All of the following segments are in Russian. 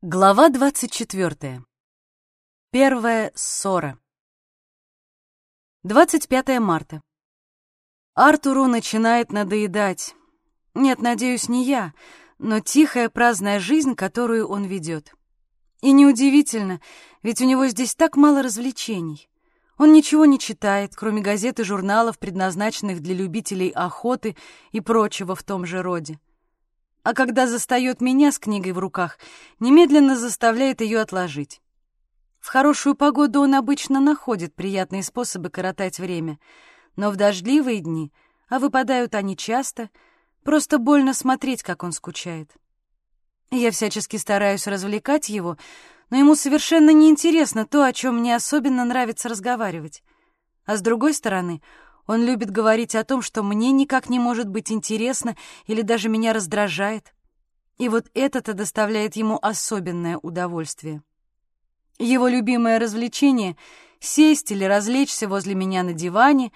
Глава 24. Первая ссора. 25 марта. Артуру начинает надоедать. Нет, надеюсь, не я, но тихая праздная жизнь, которую он ведет. И неудивительно, ведь у него здесь так мало развлечений. Он ничего не читает, кроме газет и журналов, предназначенных для любителей охоты и прочего в том же роде а когда застает меня с книгой в руках, немедленно заставляет ее отложить. В хорошую погоду он обычно находит приятные способы коротать время, но в дождливые дни, а выпадают они часто, просто больно смотреть, как он скучает. Я всячески стараюсь развлекать его, но ему совершенно неинтересно то, о чем мне особенно нравится разговаривать. А с другой стороны, он любит говорить о том, что мне никак не может быть интересно или даже меня раздражает. И вот это-то доставляет ему особенное удовольствие. Его любимое развлечение — сесть или развлечься возле меня на диване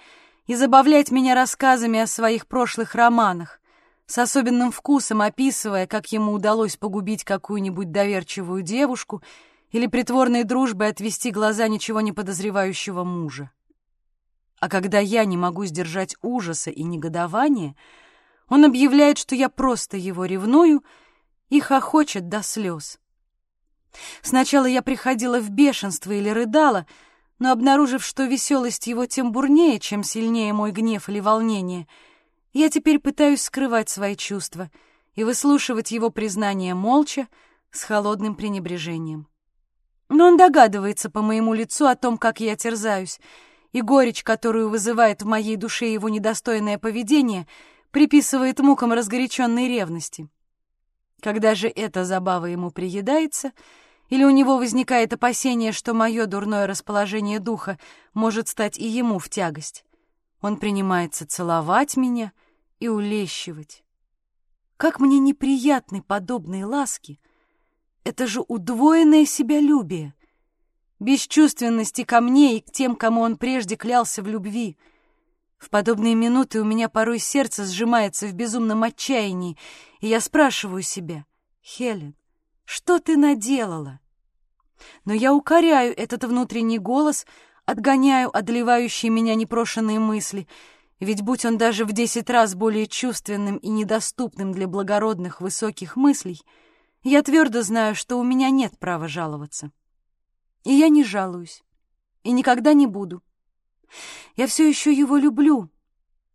и забавлять меня рассказами о своих прошлых романах, с особенным вкусом описывая, как ему удалось погубить какую-нибудь доверчивую девушку или притворной дружбой отвести глаза ничего не подозревающего мужа. А когда я не могу сдержать ужаса и негодования, он объявляет, что я просто его ревную и хохочет до слез. Сначала я приходила в бешенство или рыдала, но, обнаружив, что веселость его тем бурнее, чем сильнее мой гнев или волнение, я теперь пытаюсь скрывать свои чувства и выслушивать его признание молча, с холодным пренебрежением. Но он догадывается по моему лицу о том, как я терзаюсь, и горечь, которую вызывает в моей душе его недостойное поведение, приписывает мукам разгоряченной ревности. Когда же эта забава ему приедается, или у него возникает опасение, что мое дурное расположение духа может стать и ему в тягость, он принимается целовать меня и улещивать. Как мне неприятны подобные ласки! Это же удвоенное себялюбие — бесчувственности ко мне и к тем, кому он прежде клялся в любви. В подобные минуты у меня порой сердце сжимается в безумном отчаянии, и я спрашиваю себя, «Хелен, что ты наделала?» Но я укоряю этот внутренний голос, отгоняю одолевающие меня непрошенные мысли, ведь будь он даже в десять раз более чувственным и недоступным для благородных высоких мыслей, я твердо знаю, что у меня нет права жаловаться. И я не жалуюсь, и никогда не буду. Я все еще его люблю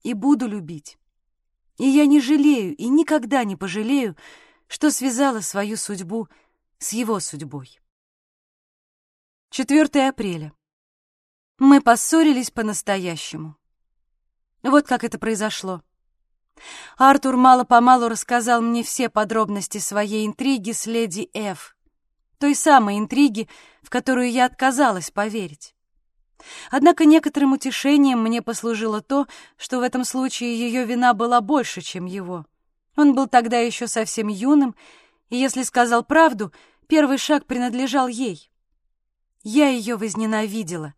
и буду любить. И я не жалею и никогда не пожалею, что связала свою судьбу с его судьбой. 4 апреля. Мы поссорились по-настоящему. Вот как это произошло. Артур мало-помалу рассказал мне все подробности своей интриги с леди Ф той самой интриги, в которую я отказалась поверить. Однако некоторым утешением мне послужило то, что в этом случае ее вина была больше, чем его. Он был тогда еще совсем юным, и, если сказал правду, первый шаг принадлежал ей. Я ее возненавидела,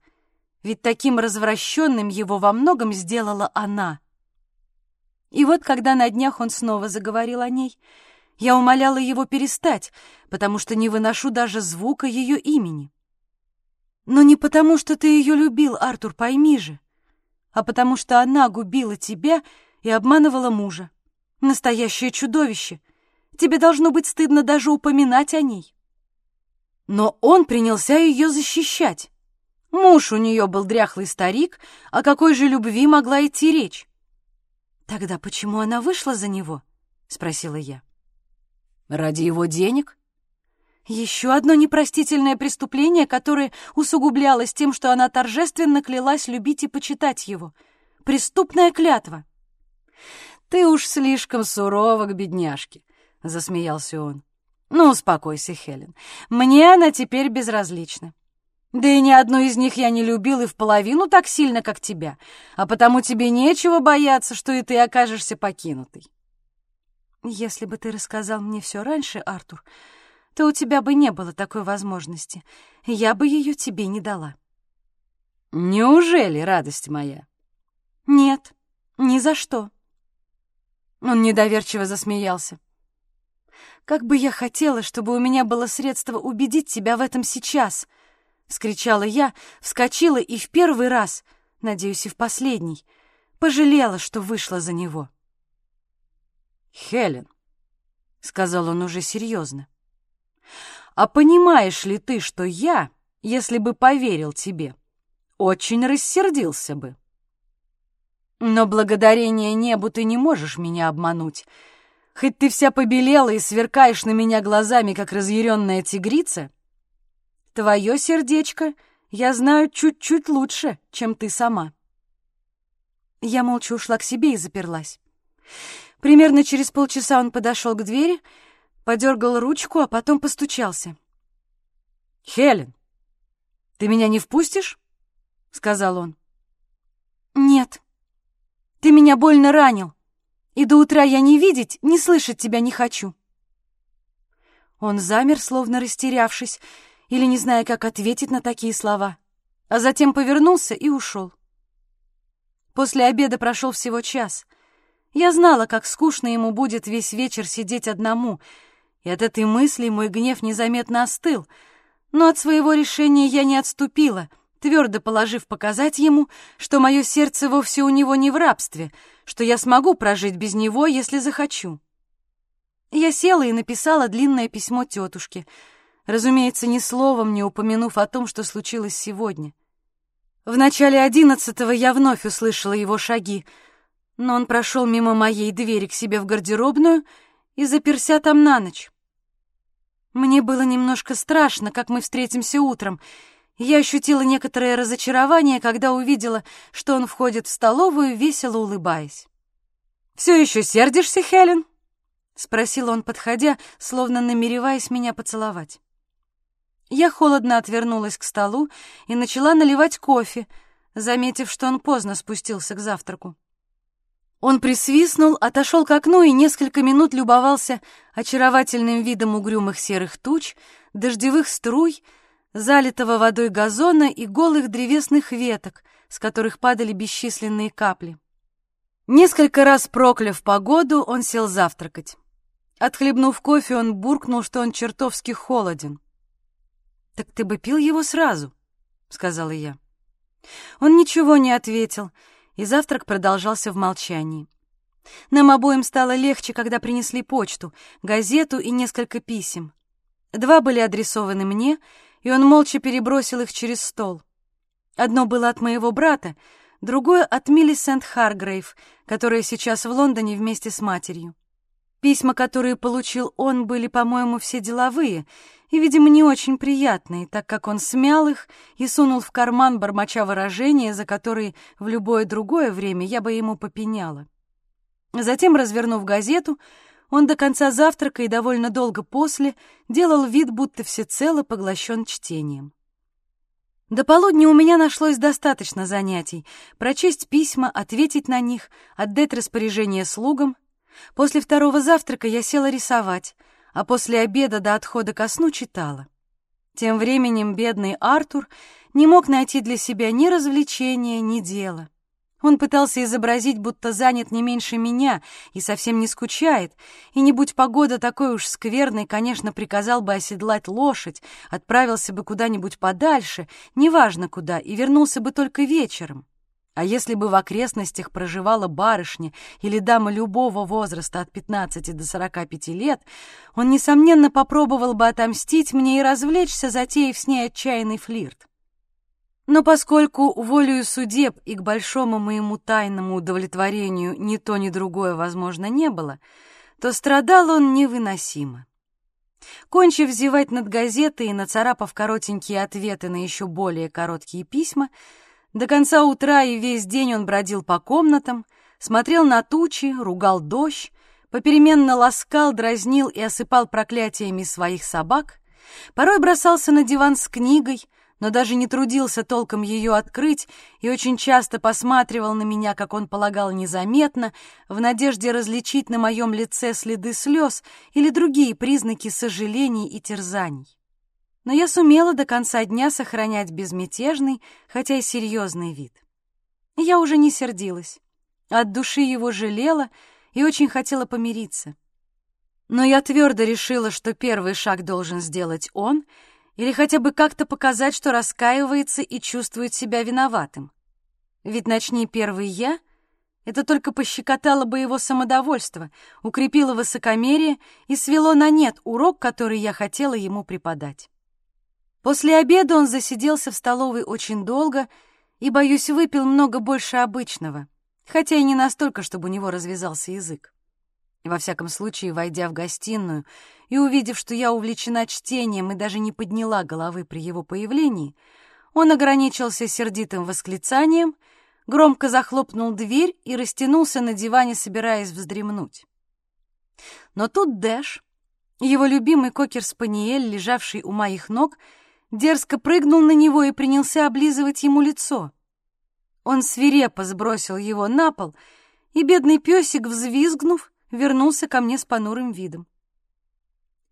ведь таким развращенным его во многом сделала она. И вот, когда на днях он снова заговорил о ней — я умоляла его перестать, потому что не выношу даже звука ее имени. Но не потому, что ты ее любил, Артур, пойми же, а потому что она губила тебя и обманывала мужа. Настоящее чудовище. Тебе должно быть стыдно даже упоминать о ней. Но он принялся ее защищать. Муж у нее был дряхлый старик, о какой же любви могла идти речь? «Тогда почему она вышла за него?» — спросила я. Ради его денег? Еще одно непростительное преступление, которое усугублялось тем, что она торжественно клялась любить и почитать его. Преступная клятва. «Ты уж слишком сурова к бедняжке», — засмеялся он. «Ну, успокойся, Хелен. Мне она теперь безразлична. Да и ни одну из них я не любил и в половину так сильно, как тебя, а потому тебе нечего бояться, что и ты окажешься покинутой. Если бы ты рассказал мне все раньше, Артур, то у тебя бы не было такой возможности. Я бы ее тебе не дала. Неужели, радость моя? Нет, ни за что. Он недоверчиво засмеялся. Как бы я хотела, чтобы у меня было средство убедить тебя в этом сейчас!» — вскричала я, вскочила и в первый раз, надеюсь, и в последний, пожалела, что вышла за него. «Хелен», — сказал он уже серьезно, — «а понимаешь ли ты, что я, если бы поверил тебе, очень рассердился бы? Но благодарение небу ты не можешь меня обмануть». Хоть ты вся побелела и сверкаешь на меня глазами, как разъяренная тигрица, твое сердечко я знаю чуть-чуть лучше, чем ты сама. Я молча ушла к себе и заперлась. Примерно через полчаса он подошел к двери, подергал ручку, а потом постучался. «Хелен, ты меня не впустишь?» — сказал он. «Нет, ты меня больно ранил», и до утра я не видеть, не слышать тебя не хочу». Он замер, словно растерявшись, или не зная, как ответить на такие слова, а затем повернулся и ушел. После обеда прошел всего час. Я знала, как скучно ему будет весь вечер сидеть одному, и от этой мысли мой гнев незаметно остыл, но от своего решения я не отступила — твердо положив показать ему, что мое сердце вовсе у него не в рабстве, что я смогу прожить без него, если захочу. Я села и написала длинное письмо тетушке, разумеется, ни словом не упомянув о том, что случилось сегодня. В начале одиннадцатого я вновь услышала его шаги, но он прошел мимо моей двери к себе в гардеробную и заперся там на ночь. Мне было немножко страшно, как мы встретимся утром — я ощутила некоторое разочарование, когда увидела, что он входит в столовую, весело улыбаясь. «Все еще сердишься, Хелен?» — спросил он, подходя, словно намереваясь меня поцеловать. Я холодно отвернулась к столу и начала наливать кофе, заметив, что он поздно спустился к завтраку. Он присвистнул, отошел к окну и несколько минут любовался очаровательным видом угрюмых серых туч, дождевых струй, залитого водой газона и голых древесных веток, с которых падали бесчисленные капли. Несколько раз прокляв погоду, он сел завтракать. Отхлебнув кофе, он буркнул, что он чертовски холоден. «Так ты бы пил его сразу», — сказала я. Он ничего не ответил, и завтрак продолжался в молчании. Нам обоим стало легче, когда принесли почту, газету и несколько писем. Два были адресованы мне — и он молча перебросил их через стол. Одно было от моего брата, другое — от Миллисент Харгрейв, которая сейчас в Лондоне вместе с матерью. Письма, которые получил он, были, по-моему, все деловые и, видимо, не очень приятные, так как он смял их и сунул в карман, бормоча выражения, за которые в любое другое время я бы ему попеняла. Затем, развернув газету, он до конца завтрака и довольно долго после делал вид, будто всецело поглощен чтением. До полудня у меня нашлось достаточно занятий — прочесть письма, ответить на них, отдать распоряжение слугам. После второго завтрака я села рисовать, а после обеда до отхода ко сну читала. Тем временем бедный Артур не мог найти для себя ни развлечения, ни дела. Он пытался изобразить, будто занят не меньше меня и совсем не скучает, и не будь погода такой уж скверной, конечно, приказал бы оседлать лошадь, отправился бы куда-нибудь подальше, неважно куда, и вернулся бы только вечером. А если бы в окрестностях проживала барышня или дама любого возраста от 15 до 45 лет, он, несомненно, попробовал бы отомстить мне и развлечься, затеяв с ней отчаянный флирт. Но поскольку волею судеб и к большому моему тайному удовлетворению ни то, ни другое возможно не было, то страдал он невыносимо. Кончив зевать над газетой и нацарапав коротенькие ответы на еще более короткие письма, до конца утра и весь день он бродил по комнатам, смотрел на тучи, ругал дождь, попеременно ласкал, дразнил и осыпал проклятиями своих собак, порой бросался на диван с книгой — но даже не трудился толком ее открыть и очень часто посматривал на меня, как он полагал, незаметно, в надежде различить на моем лице следы слез или другие признаки сожалений и терзаний. Но я сумела до конца дня сохранять безмятежный, хотя и серьезный вид. Я уже не сердилась, от души его жалела и очень хотела помириться. Но я твердо решила, что первый шаг должен сделать он, или хотя бы как-то показать, что раскаивается и чувствует себя виноватым. Ведь начни первый я, это только пощекотало бы его самодовольство, укрепило высокомерие и свело на нет урок, который я хотела ему преподать. После обеда он засиделся в столовой очень долго и, боюсь, выпил много больше обычного, хотя и не настолько, чтобы у него развязался язык. Во всяком случае, войдя в гостиную и увидев, что я увлечена чтением и даже не подняла головы при его появлении, он ограничился сердитым восклицанием, громко захлопнул дверь и растянулся на диване, собираясь вздремнуть. Но тут Дэш, его любимый кокер-спаниель, лежавший у моих ног, дерзко прыгнул на него и принялся облизывать ему лицо. Он свирепо сбросил его на пол, и бедный песик, взвизгнув, вернулся ко мне с понурым видом.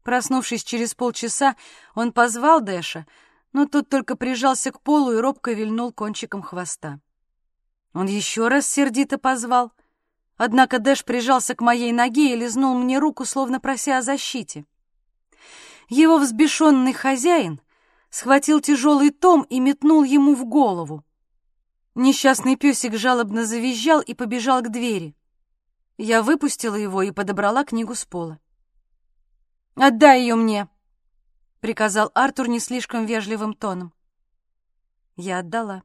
Проснувшись через полчаса, он позвал Дэша, но тот только прижался к полу и робко вильнул кончиком хвоста. Он еще раз сердито позвал, однако Дэш прижался к моей ноге и лизнул мне руку, словно прося о защите. Его взбешенный хозяин схватил тяжелый том и метнул ему в голову. Несчастный песик жалобно завизжал и побежал к двери. Я выпустила его и подобрала книгу с пола. «Отдай ее мне!» — приказал Артур не слишком вежливым тоном. Я отдала.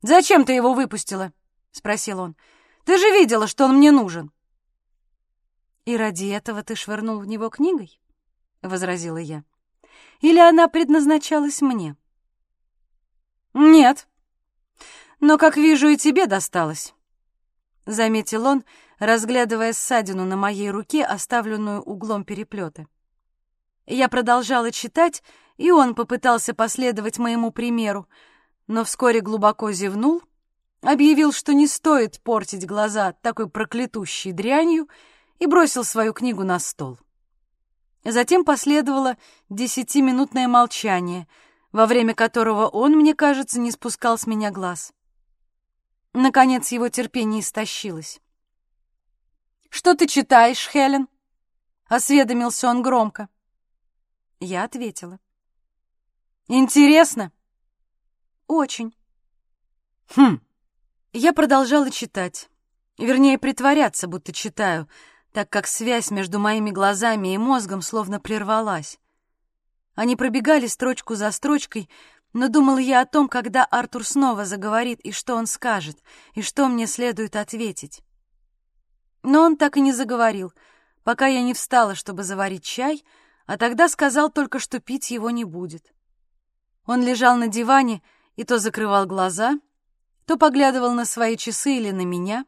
«Зачем ты его выпустила?» — спросил он. «Ты же видела, что он мне нужен!» «И ради этого ты швырнул в него книгой?» — возразила я. «Или она предназначалась мне?» «Нет. Но, как вижу, и тебе досталось», — заметил он, — разглядывая ссадину на моей руке, оставленную углом переплета. Я продолжала читать, и он попытался последовать моему примеру, но вскоре глубоко зевнул, объявил, что не стоит портить глаза такой проклятущей дрянью, и бросил свою книгу на стол. Затем последовало десятиминутное молчание, во время которого он, мне кажется, не спускал с меня глаз. Наконец его терпение истощилось. «Что ты читаешь, Хелен?» — осведомился он громко. Я ответила. «Интересно?» «Очень». «Хм». Я продолжала читать. Вернее, притворяться, будто читаю, так как связь между моими глазами и мозгом словно прервалась. Они пробегали строчку за строчкой, но думала я о том, когда Артур снова заговорит, и что он скажет, и что мне следует ответить. Но он так и не заговорил, пока я не встала, чтобы заварить чай, а тогда сказал только, что пить его не будет. Он лежал на диване и то закрывал глаза, то поглядывал на свои часы или на меня.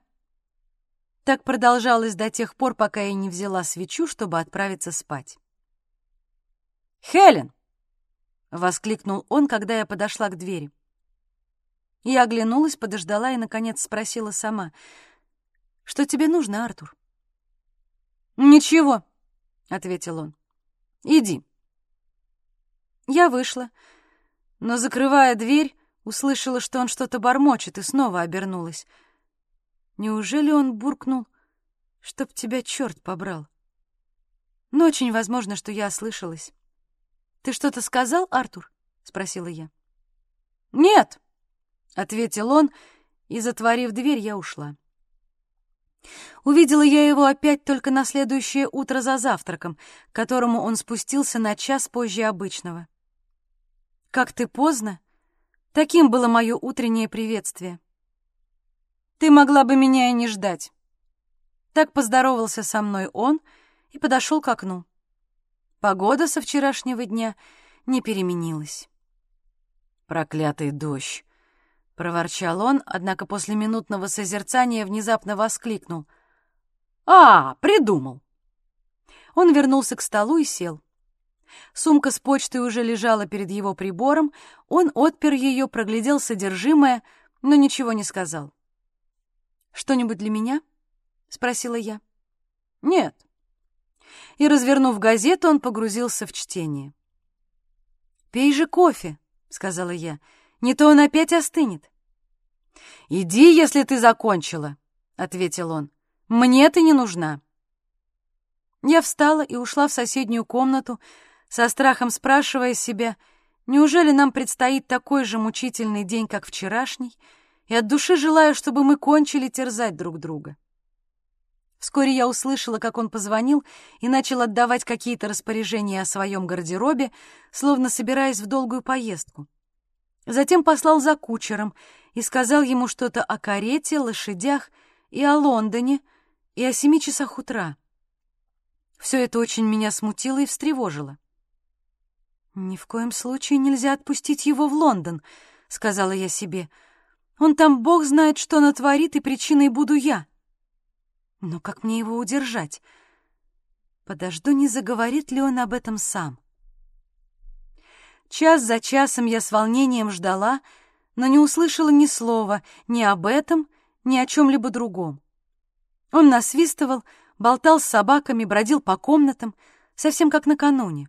Так продолжалось до тех пор, пока я не взяла свечу, чтобы отправиться спать. «Хелен!» — воскликнул он, когда я подошла к двери. Я оглянулась, подождала и, наконец, спросила сама — что тебе нужно, Артур?» «Ничего», — ответил он. «Иди». Я вышла, но, закрывая дверь, услышала, что он что-то бормочет, и снова обернулась. Неужели он буркнул, чтоб тебя черт побрал? Но очень возможно, что я ослышалась. «Ты что-то сказал, Артур?» — спросила я. «Нет», — ответил он, и, затворив дверь, я ушла. Увидела я его опять только на следующее утро за завтраком, к которому он спустился на час позже обычного. «Как ты поздно!» Таким было мое утреннее приветствие. «Ты могла бы меня и не ждать». Так поздоровался со мной он и подошел к окну. Погода со вчерашнего дня не переменилась. «Проклятый дождь!» — проворчал он, однако после минутного созерцания внезапно воскликнул. «А, придумал!» Он вернулся к столу и сел. Сумка с почтой уже лежала перед его прибором, он отпер ее, проглядел содержимое, но ничего не сказал. «Что-нибудь для меня?» — спросила я. «Нет». И, развернув газету, он погрузился в чтение. «Пей же кофе», — сказала я, — не то он опять остынет. «Иди, если ты закончила», — ответил он. «Мне ты не нужна». Я встала и ушла в соседнюю комнату, со страхом спрашивая себя, неужели нам предстоит такой же мучительный день, как вчерашний, и от души желаю, чтобы мы кончили терзать друг друга. Вскоре я услышала, как он позвонил и начал отдавать какие-то распоряжения о своем гардеробе, словно собираясь в долгую поездку. Затем послал за кучером и сказал ему что-то о карете, лошадях и о Лондоне, и о семи часах утра. Все это очень меня смутило и встревожило. «Ни в коем случае нельзя отпустить его в Лондон», — сказала я себе. «Он там бог знает, что натворит, и причиной буду я». Но как мне его удержать? Подожду, не заговорит ли он об этом сам. Час за часом я с волнением ждала, но не услышала ни слова ни об этом, ни о чем-либо другом. Он насвистывал, болтал с собаками, бродил по комнатам, совсем как накануне.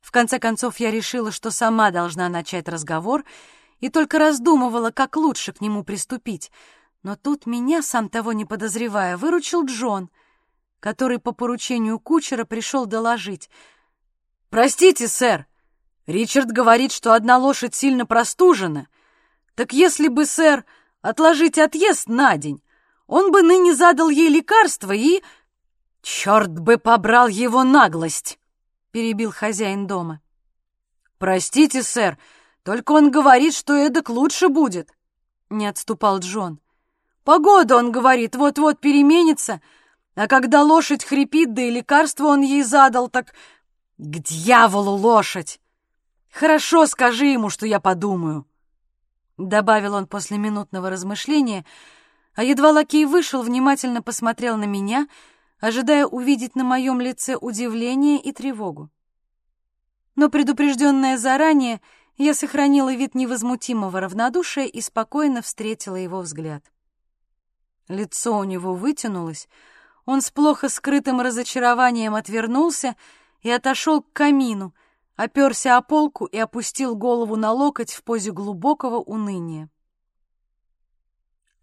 В конце концов, я решила, что сама должна начать разговор, и только раздумывала, как лучше к нему приступить — но тут меня, сам того не подозревая, выручил Джон, который по поручению кучера пришел доложить. «Простите, сэр, Ричард говорит, что одна лошадь сильно простужена. Так если бы, сэр, отложить отъезд на день, он бы ныне задал ей лекарство и... Черт бы побрал его наглость!» — перебил хозяин дома. «Простите, сэр, только он говорит, что эдак лучше будет», — не отступал Джон. Погода, он говорит, вот-вот переменится, а когда лошадь хрипит, да и лекарство он ей задал, так к дьяволу лошадь! Хорошо, скажи ему, что я подумаю, — добавил он после минутного размышления, а едва лакей вышел, внимательно посмотрел на меня, ожидая увидеть на моем лице удивление и тревогу. Но предупрежденная заранее, я сохранила вид невозмутимого равнодушия и спокойно встретила его взгляд. Лицо у него вытянулось, он с плохо скрытым разочарованием отвернулся и отошел к камину, оперся о полку и опустил голову на локоть в позе глубокого уныния.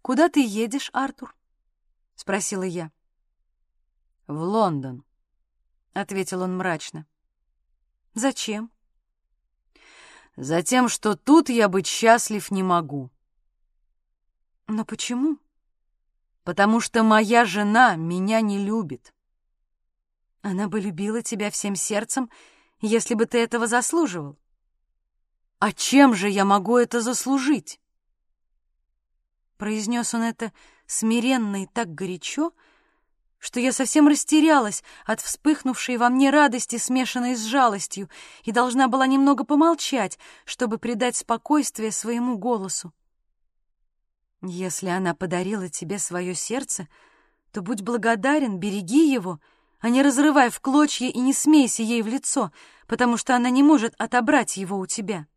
«Куда ты едешь, Артур?» — спросила я. «В Лондон», — ответил он мрачно. «Зачем?» «Затем, что тут я быть счастлив не могу». «Но почему?» потому что моя жена меня не любит. Она бы любила тебя всем сердцем, если бы ты этого заслуживал. А чем же я могу это заслужить? Произнес он это смиренно и так горячо, что я совсем растерялась от вспыхнувшей во мне радости, смешанной с жалостью, и должна была немного помолчать, чтобы придать спокойствие своему голосу. Если она подарила тебе свое сердце, то будь благодарен, береги его, а не разрывай в клочья и не смейся ей в лицо, потому что она не может отобрать его у тебя.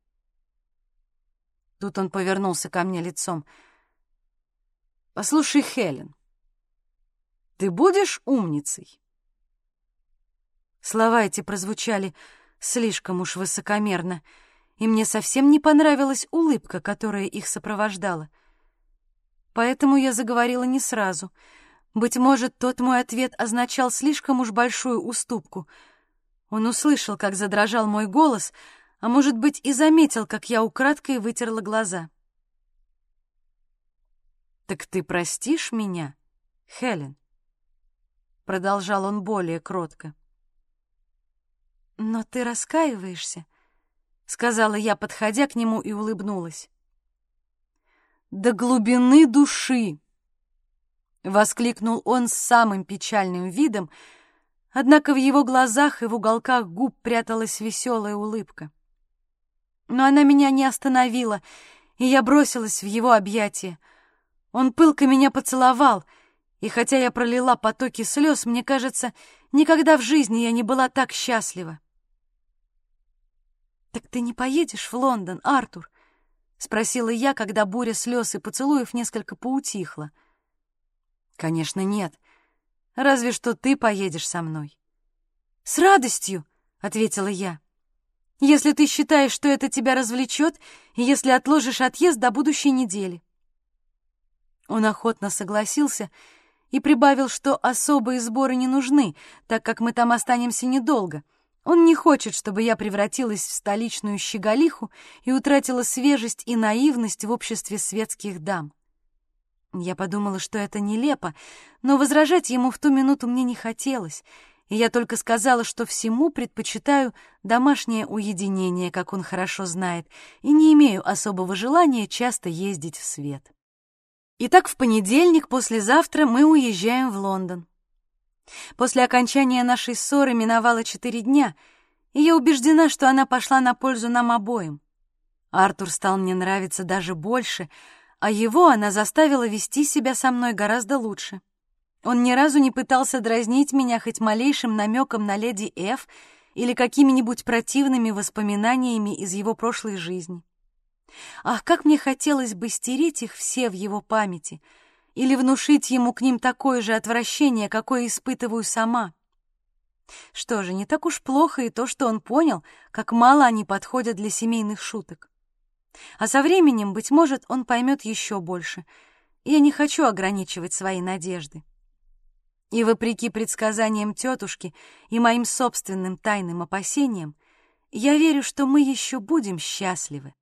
Тут он повернулся ко мне лицом. «Послушай, Хелен, ты будешь умницей?» Слова эти прозвучали слишком уж высокомерно, и мне совсем не понравилась улыбка, которая их сопровождала — поэтому я заговорила не сразу. Быть может, тот мой ответ означал слишком уж большую уступку. Он услышал, как задрожал мой голос, а может быть, и заметил, как я украдкой вытерла глаза. «Так ты простишь меня, Хелен?» Продолжал он более кротко. «Но ты раскаиваешься», — сказала я, подходя к нему и улыбнулась до глубины души!» — воскликнул он с самым печальным видом, однако в его глазах и в уголках губ пряталась веселая улыбка. Но она меня не остановила, и я бросилась в его объятия. Он пылко меня поцеловал, и хотя я пролила потоки слез, мне кажется, никогда в жизни я не была так счастлива. «Так ты не поедешь в Лондон, Артур?» — спросила я, когда буря слез и поцелуев несколько поутихла. «Конечно, нет. Разве что ты поедешь со мной». «С радостью!» — ответила я. «Если ты считаешь, что это тебя развлечет, и если отложишь отъезд до будущей недели». Он охотно согласился, и прибавил, что особые сборы не нужны, так как мы там останемся недолго. Он не хочет, чтобы я превратилась в столичную щеголиху и утратила свежесть и наивность в обществе светских дам. Я подумала, что это нелепо, но возражать ему в ту минуту мне не хотелось, и я только сказала, что всему предпочитаю домашнее уединение, как он хорошо знает, и не имею особого желания часто ездить в свет. Итак, в понедельник послезавтра мы уезжаем в Лондон. После окончания нашей ссоры миновало четыре дня, и я убеждена, что она пошла на пользу нам обоим. Артур стал мне нравиться даже больше — а его она заставила вести себя со мной гораздо лучше. Он ни разу не пытался дразнить меня хоть малейшим намеком на леди Ф или какими-нибудь противными воспоминаниями из его прошлой жизни. Ах, как мне хотелось бы стереть их все в его памяти или внушить ему к ним такое же отвращение, какое испытываю сама. Что же, не так уж плохо и то, что он понял, как мало они подходят для семейных шуток. А со временем, быть может, он поймет еще больше. Я не хочу ограничивать свои надежды. И вопреки предсказаниям тетушки и моим собственным тайным опасениям, я верю, что мы еще будем счастливы.